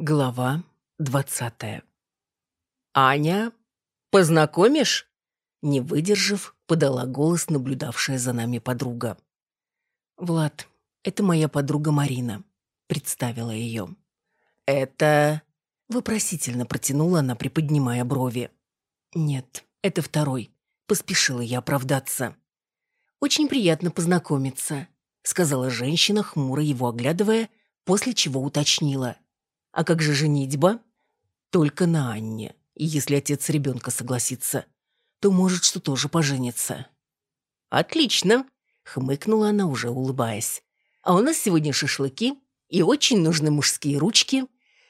Глава двадцатая. «Аня, познакомишь?» Не выдержав, подала голос наблюдавшая за нами подруга. «Влад, это моя подруга Марина», — представила ее. «Это...» — вопросительно протянула она, приподнимая брови. «Нет, это второй», — поспешила я оправдаться. «Очень приятно познакомиться», — сказала женщина, хмуро его оглядывая, после чего уточнила — а как же женитьба? Только на Анне. И если отец ребенка согласится, то может, что тоже поженится. Отлично, хмыкнула она, уже улыбаясь. А у нас сегодня шашлыки, и очень нужны мужские ручки.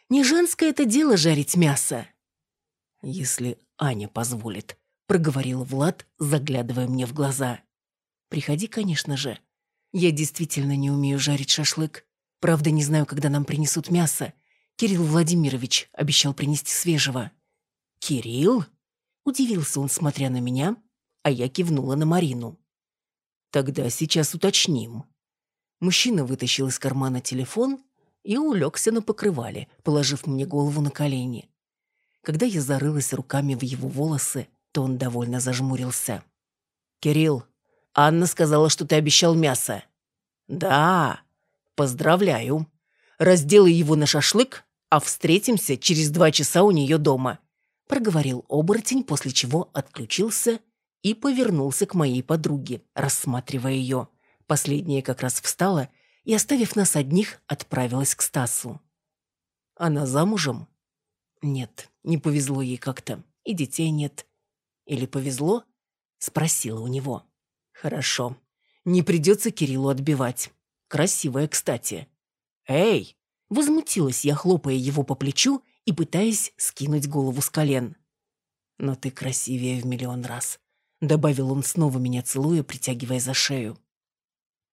Не женское это дело жарить мясо. Если Аня позволит, проговорил Влад, заглядывая мне в глаза. Приходи, конечно же. Я действительно не умею жарить шашлык. Правда, не знаю, когда нам принесут мясо. Кирилл Владимирович обещал принести свежего. «Кирилл?» Удивился он, смотря на меня, а я кивнула на Марину. «Тогда сейчас уточним». Мужчина вытащил из кармана телефон и улегся на покрывале, положив мне голову на колени. Когда я зарылась руками в его волосы, то он довольно зажмурился. «Кирилл, Анна сказала, что ты обещал мясо». «Да, поздравляю. Разделай его на шашлык а встретимся через два часа у нее дома», — проговорил оборотень, после чего отключился и повернулся к моей подруге, рассматривая ее. Последняя как раз встала и, оставив нас одних, отправилась к Стасу. «Она замужем?» «Нет, не повезло ей как-то, и детей нет». «Или повезло?» — спросила у него. «Хорошо. Не придется Кириллу отбивать. Красивая, кстати». «Эй!» Возмутилась я, хлопая его по плечу и пытаясь скинуть голову с колен. «Но ты красивее в миллион раз», — добавил он, снова меня целуя, притягивая за шею.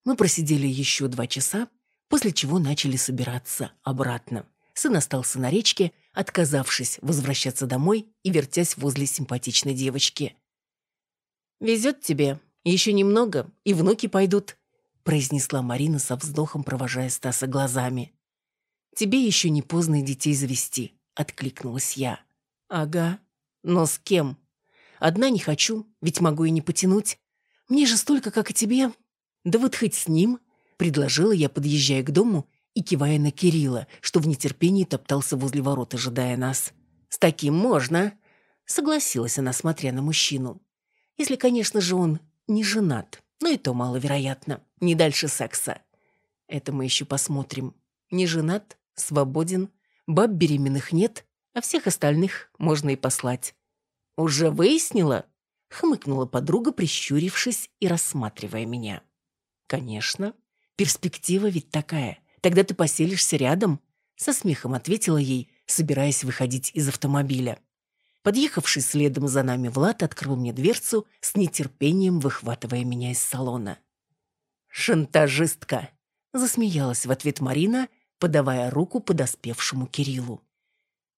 Мы просидели еще два часа, после чего начали собираться обратно. Сын остался на речке, отказавшись возвращаться домой и вертясь возле симпатичной девочки. «Везет тебе. Еще немного, и внуки пойдут», — произнесла Марина со вздохом, провожая Стаса глазами. Тебе еще не поздно детей завести», — откликнулась я. «Ага. Но с кем? Одна не хочу, ведь могу и не потянуть. Мне же столько, как и тебе. Да вот хоть с ним», — предложила я, подъезжая к дому и кивая на Кирилла, что в нетерпении топтался возле ворот, ожидая нас. «С таким можно», — согласилась она, смотря на мужчину. «Если, конечно же, он не женат, но и то маловероятно, не дальше секса. Это мы еще посмотрим. Не женат, свободен, баб беременных нет, а всех остальных можно и послать. «Уже выяснила?» — хмыкнула подруга, прищурившись и рассматривая меня. «Конечно. Перспектива ведь такая. Тогда ты поселишься рядом?» — со смехом ответила ей, собираясь выходить из автомобиля. Подъехавший следом за нами Влад открыл мне дверцу, с нетерпением выхватывая меня из салона. «Шантажистка!» — засмеялась в ответ Марина, подавая руку подоспевшему Кириллу.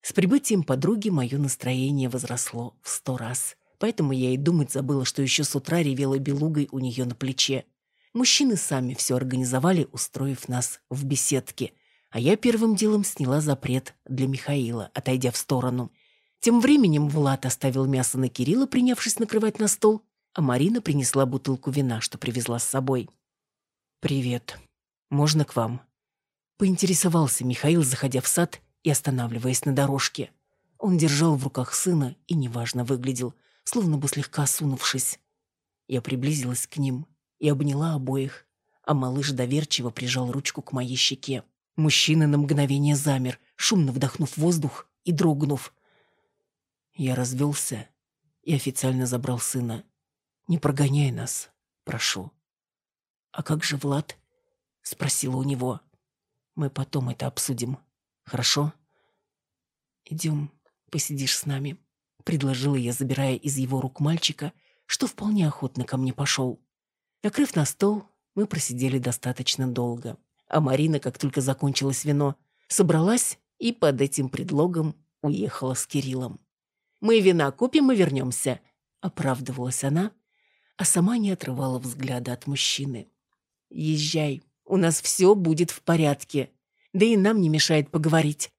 С прибытием подруги мое настроение возросло в сто раз, поэтому я и думать забыла, что еще с утра ревела белугой у нее на плече. Мужчины сами все организовали, устроив нас в беседке, а я первым делом сняла запрет для Михаила, отойдя в сторону. Тем временем Влад оставил мясо на Кирилла, принявшись накрывать на стол, а Марина принесла бутылку вина, что привезла с собой. «Привет. Можно к вам?» Поинтересовался Михаил, заходя в сад и останавливаясь на дорожке. Он держал в руках сына и неважно выглядел, словно бы слегка осунувшись. Я приблизилась к ним и обняла обоих, а малыш доверчиво прижал ручку к моей щеке. Мужчина на мгновение замер, шумно вдохнув воздух и дрогнув. Я развелся и официально забрал сына. Не прогоняй нас, прошу. «А как же Влад?» — спросила у него. Мы потом это обсудим. Хорошо? Идем, посидишь с нами, предложила я, забирая из его рук мальчика, что вполне охотно ко мне пошел. Накрыв на стол, мы просидели достаточно долго. А Марина, как только закончилось вино, собралась и под этим предлогом уехала с Кириллом. «Мы вина купим и вернемся», — оправдывалась она, а сама не отрывала взгляда от мужчины. «Езжай, у нас все будет в порядке. Да и нам не мешает поговорить.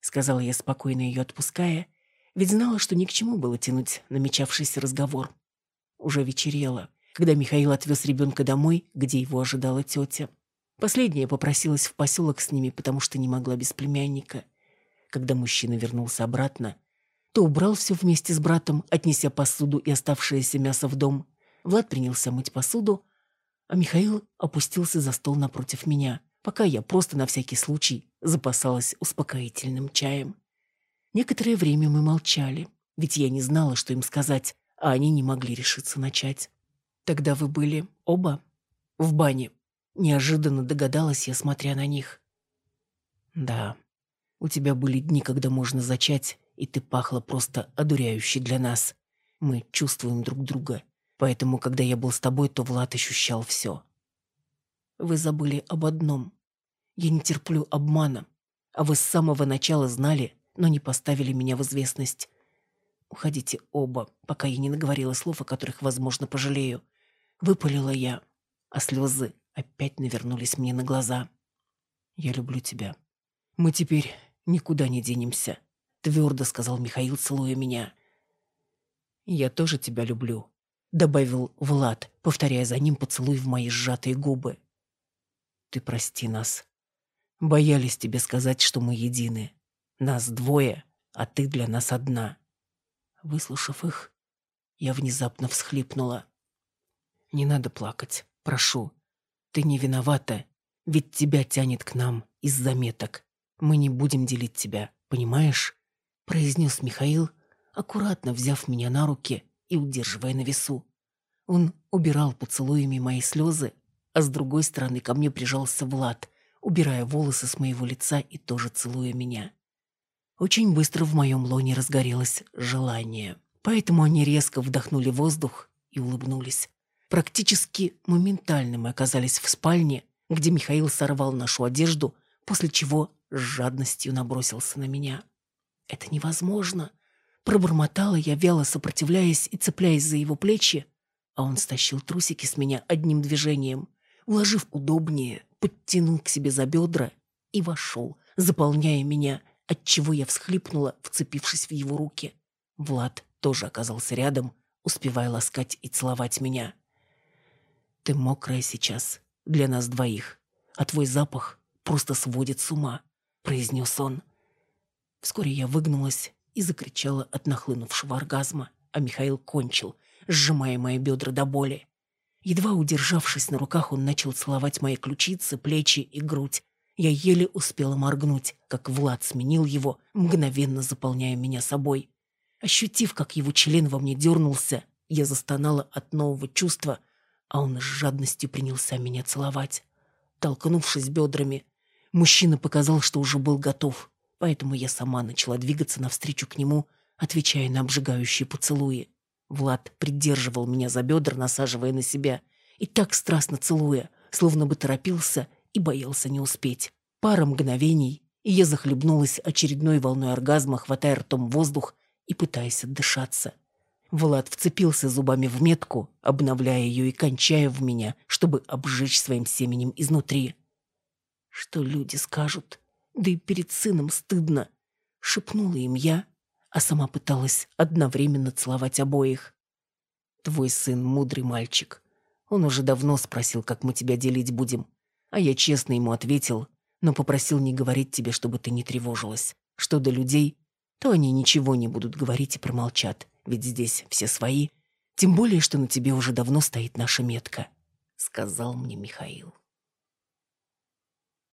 сказала я, спокойно ее отпуская, ведь знала, что ни к чему было тянуть намечавшийся разговор. Уже вечерело, когда Михаил отвез ребенка домой, где его ожидала тетя. Последняя попросилась в поселок с ними, потому что не могла без племянника. Когда мужчина вернулся обратно, то убрал все вместе с братом, отнеся посуду и оставшееся мясо в дом. Влад принялся мыть посуду, а Михаил опустился за стол напротив меня, пока я просто на всякий случай запасалась успокоительным чаем. Некоторое время мы молчали, ведь я не знала, что им сказать, а они не могли решиться начать. «Тогда вы были оба в бане?» Неожиданно догадалась я, смотря на них. «Да, у тебя были дни, когда можно зачать, и ты пахла просто одуряюще для нас. Мы чувствуем друг друга, поэтому, когда я был с тобой, то Влад ощущал все. Вы забыли об одном. Я не терплю обмана, а вы с самого начала знали, но не поставили меня в известность. Уходите оба, пока я не наговорила слов, о которых, возможно, пожалею. Выпалила я, а слезы опять навернулись мне на глаза. «Я люблю тебя. Мы теперь никуда не денемся», — твердо сказал Михаил, целуя меня. «Я тоже тебя люблю», — добавил Влад, повторяя за ним поцелуй в мои сжатые губы. «Ты прости нас. Боялись тебе сказать, что мы едины. Нас двое, а ты для нас одна». Выслушав их, я внезапно всхлипнула. «Не надо плакать, прошу. Ты не виновата, ведь тебя тянет к нам из заметок. Мы не будем делить тебя, понимаешь?» произнес Михаил, аккуратно взяв меня на руки и удерживая на весу. Он убирал поцелуями мои слезы, а с другой стороны ко мне прижался Влад, убирая волосы с моего лица и тоже целуя меня. Очень быстро в моем лоне разгорелось желание. Поэтому они резко вдохнули воздух и улыбнулись. Практически моментально мы оказались в спальне, где Михаил сорвал нашу одежду, после чего с жадностью набросился на меня. «Это невозможно!» Пробормотала я, вяло сопротивляясь и цепляясь за его плечи, а он стащил трусики с меня одним движением, уложив удобнее, подтянул к себе за бедра и вошел, заполняя меня отчего я всхлипнула, вцепившись в его руки. Влад тоже оказался рядом, успевая ласкать и целовать меня. «Ты мокрая сейчас, для нас двоих, а твой запах просто сводит с ума», — произнес он. Вскоре я выгнулась и закричала от нахлынувшего оргазма, а Михаил кончил, сжимая мои бедра до боли. Едва удержавшись на руках, он начал целовать мои ключицы, плечи и грудь, я еле успела моргнуть, как Влад сменил его, мгновенно заполняя меня собой. Ощутив, как его член во мне дернулся, я застонала от нового чувства, а он с жадностью принялся меня целовать. Толкнувшись бедрами, мужчина показал, что уже был готов, поэтому я сама начала двигаться навстречу к нему, отвечая на обжигающие поцелуи. Влад придерживал меня за бедра, насаживая на себя, и так страстно целуя, словно бы торопился и боялся не успеть. Пара мгновений, и я захлебнулась очередной волной оргазма, хватая ртом воздух и пытаясь отдышаться. Влад вцепился зубами в метку, обновляя ее и кончая в меня, чтобы обжечь своим семенем изнутри. «Что люди скажут? Да и перед сыном стыдно!» — шепнула им я, а сама пыталась одновременно целовать обоих. «Твой сын мудрый мальчик. Он уже давно спросил, как мы тебя делить будем. А я честно ему ответил, но попросил не говорить тебе, чтобы ты не тревожилась. Что до людей, то они ничего не будут говорить и промолчат, ведь здесь все свои. Тем более, что на тебе уже давно стоит наша метка», — сказал мне Михаил.